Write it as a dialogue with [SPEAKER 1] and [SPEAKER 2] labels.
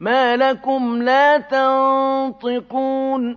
[SPEAKER 1] مَا لَكُمْ لَا تَنطِقُونَ